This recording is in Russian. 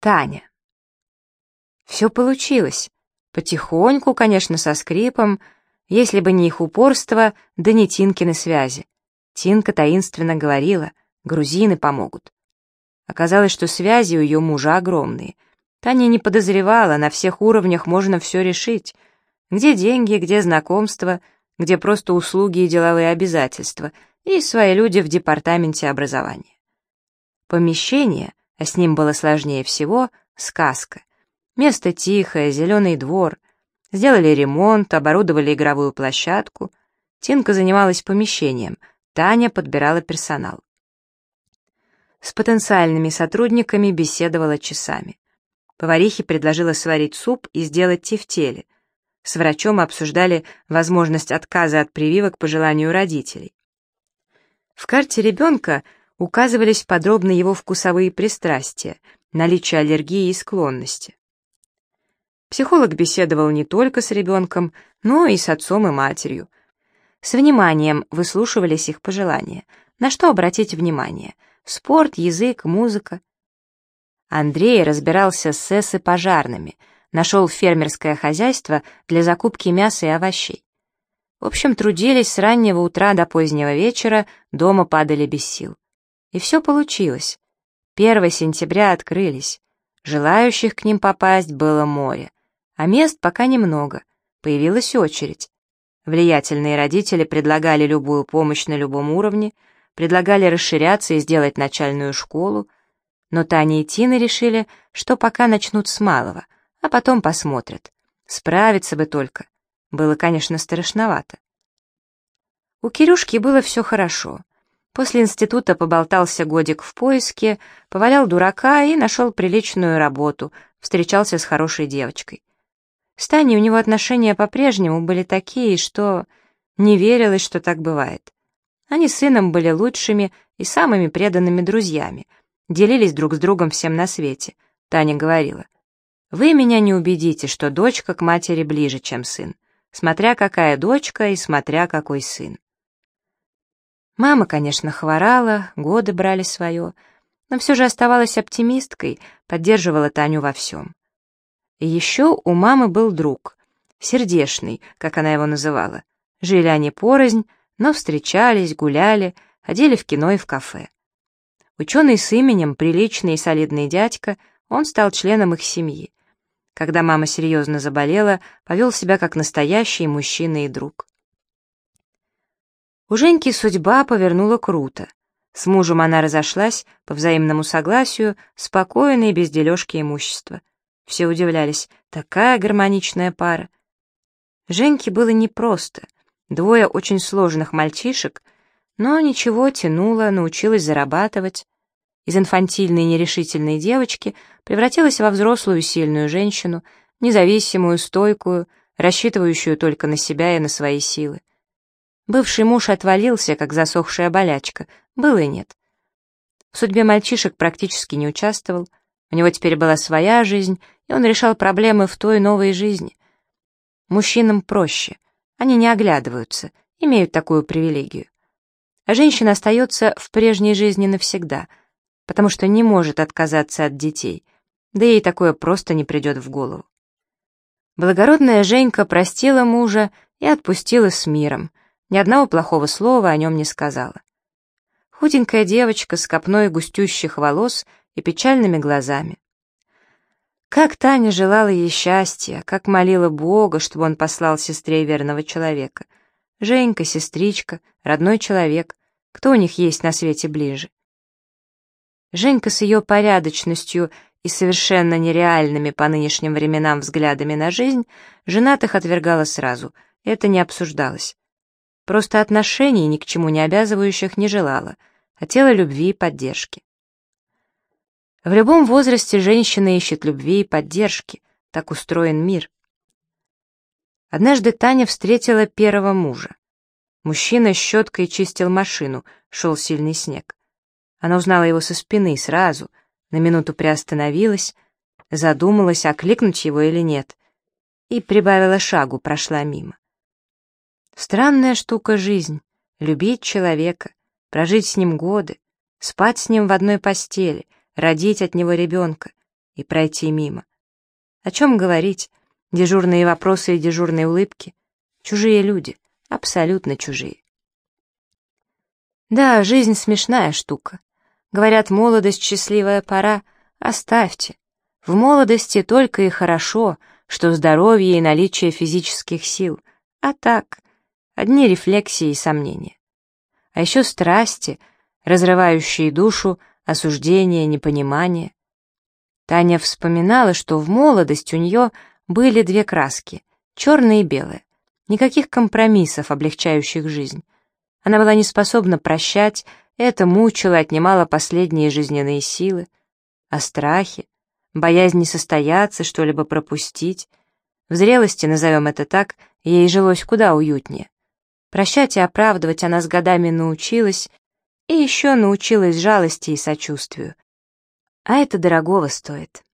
Таня. Все получилось. Потихоньку, конечно, со скрипом, если бы не их упорство, да не Тинкины связи. Тинка таинственно говорила, грузины помогут. Оказалось, что связи у ее мужа огромные. Таня не подозревала, на всех уровнях можно все решить. Где деньги, где знакомства, где просто услуги и деловые обязательства, и свои люди в департаменте образования. Помещение, а с ним было сложнее всего, сказка. Место тихое, зеленый двор. Сделали ремонт, оборудовали игровую площадку. Тинка занималась помещением, Таня подбирала персонал. С потенциальными сотрудниками беседовала часами. Поварихе предложила сварить суп и сделать тефтели. С врачом обсуждали возможность отказа от прививок по желанию родителей. В карте ребенка указывались подробно его вкусовые пристрастия, наличие аллергии и склонности. Психолог беседовал не только с ребенком, но и с отцом и матерью. С вниманием выслушивались их пожелания. На что обратить внимание? Спорт, язык, музыка. Андрей разбирался с СЭС и пожарными, нашел фермерское хозяйство для закупки мяса и овощей. В общем, трудились с раннего утра до позднего вечера, дома падали без сил. И все получилось. 1 сентября открылись. Желающих к ним попасть было море. А мест пока немного. Появилась очередь. Влиятельные родители предлагали любую помощь на любом уровне, предлагали расширяться и сделать начальную школу, но Таня и Тина решили, что пока начнут с малого, а потом посмотрят. Справиться бы только. Было, конечно, страшновато. У Кирюшки было все хорошо. После института поболтался годик в поиске, повалял дурака и нашел приличную работу, встречался с хорошей девочкой. С Таней у него отношения по-прежнему были такие, что не верилось, что так бывает. Они с сыном были лучшими и самыми преданными друзьями, делились друг с другом всем на свете. Таня говорила, «Вы меня не убедите, что дочка к матери ближе, чем сын, смотря какая дочка и смотря какой сын». Мама, конечно, хворала, годы брали свое, но все же оставалась оптимисткой, поддерживала Таню во всем. Еще у мамы был друг, сердешный, как она его называла. Жили они порознь, но встречались, гуляли, ходили в кино и в кафе. Ученый с именем, приличный и солидный дядька, он стал членом их семьи. Когда мама серьезно заболела, повел себя как настоящий мужчина и друг. У Женьки судьба повернула круто. С мужем она разошлась по взаимному согласию, спокойно и без дележки имущества. Все удивлялись, такая гармоничная пара. Женьке было непросто. Двое очень сложных мальчишек, но ничего, тянула, научилась зарабатывать. Из инфантильной нерешительной девочки превратилась во взрослую сильную женщину, независимую, стойкую, рассчитывающую только на себя и на свои силы. Бывший муж отвалился, как засохшая болячка, был и нет. В судьбе мальчишек практически не участвовал, у него теперь была своя жизнь, и он решал проблемы в той новой жизни. Мужчинам проще, они не оглядываются, имеют такую привилегию. А женщина остается в прежней жизни навсегда, потому что не может отказаться от детей, да ей такое просто не придет в голову. Благородная Женька простила мужа и отпустила с миром, ни одного плохого слова о нем не сказала. Худенькая девочка с копной густющих волос и печальными глазами. Как Таня желала ей счастья, как молила Бога, чтобы он послал сестре верного человека. Женька, сестричка, родной человек, кто у них есть на свете ближе? Женька с ее порядочностью и совершенно нереальными по нынешним временам взглядами на жизнь женатых отвергала сразу, это не обсуждалось. Просто отношений, ни к чему не обязывающих, не желала, хотела любви и поддержки. В любом возрасте женщина ищет любви и поддержки, так устроен мир. Однажды Таня встретила первого мужа. Мужчина щеткой чистил машину, шел сильный снег. Она узнала его со спины сразу, на минуту приостановилась, задумалась, окликнуть его или нет, и прибавила шагу, прошла мимо. Странная штука жизнь. Любить человека, прожить с ним годы, спать с ним в одной постели, родить от него ребенка и пройти мимо. О чем говорить? Дежурные вопросы и дежурные улыбки. Чужие люди, абсолютно чужие. Да, жизнь смешная штука. Говорят, молодость — счастливая пора. Оставьте. В молодости только и хорошо, что здоровье и наличие физических сил. А так, одни рефлексии и сомнения. А еще страсти, разрывающие душу, осуждение, непонимание. Таня вспоминала, что в молодость у нее были две краски — черная и белая. Никаких компромиссов, облегчающих жизнь. Она была не способна прощать, это мучило, отнимало последние жизненные силы. А страхи, боязнь не состояться, что-либо пропустить. В зрелости, назовем это так, ей жилось куда уютнее. Прощать и оправдывать она с годами научилась, и еще научилась жалости и сочувствию. А это дорогого стоит.